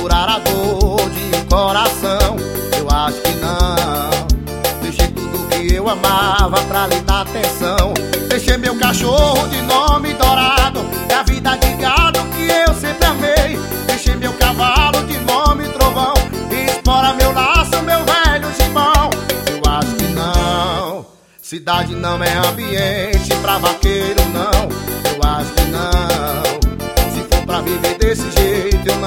morador de um coração. Eu acho que não. Deixei tudo que eu amava pra lhe dar atenção. Deixei meu cachorro de nome dourado. E a vida de gado que eu sempre amei. Deixei meu cavalo de nome trovão. E explora meu laço, meu velho gibão. Eu acho que não. Cidade não é ambiente pra vaqueiro, não. Eu acho que não. Se for pra viver desse jeito,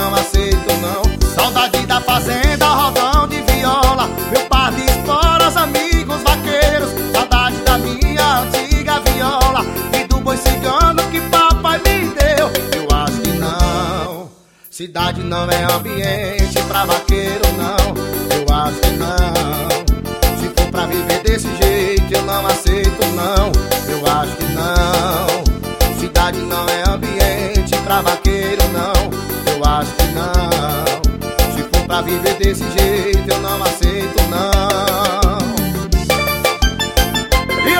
não aceito, não. Saudade da fazenda, rodão de viola. Meu par de esporas, amigos vaqueiros. Saudade da minha antiga viola. E do boi cigano que papai me deu. Eu acho que não. Cidade não é ambiente pra vaqueiro, não. Eu acho que não. Se for pra viver desse jeito, eu não aceito, não. Viver desse jeito, eu não aceito, não.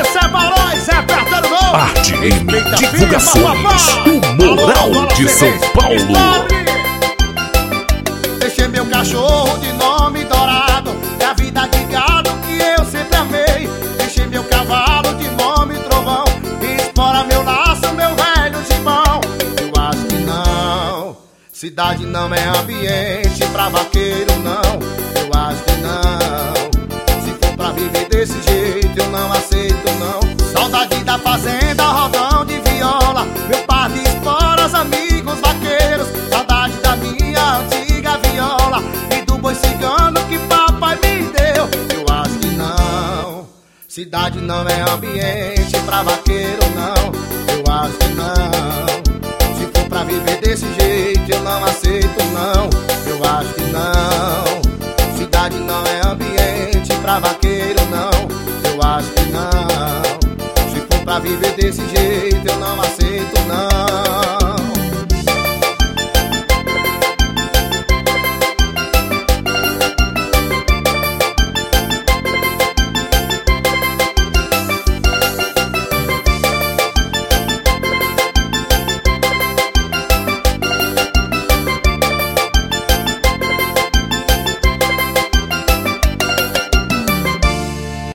Isso é Balões, é apertando gol! Arte a divulgações. O Moral de São. Paulo. Deixei meu cachorro de nome Cidade não é ambiente pra vaqueiro, não Eu acho que não. Se for pra viver desse jeito, eu não aceito, não. Saudade da fazenda, rodão de viola Meu par de esporas, amigos vaqueiros. Saudade da minha antiga viola E do boi cigano que papai me deu. Eu acho que não. Cidade não é ambiente pra vaqueiro, não. Eu acho que não. Se for pra viver desse jeito, certo não, eu acho que não. Cidade não é ambiente pra vaqueiro não, eu acho que não. Se for pra viver desse jeito eu não aceito não.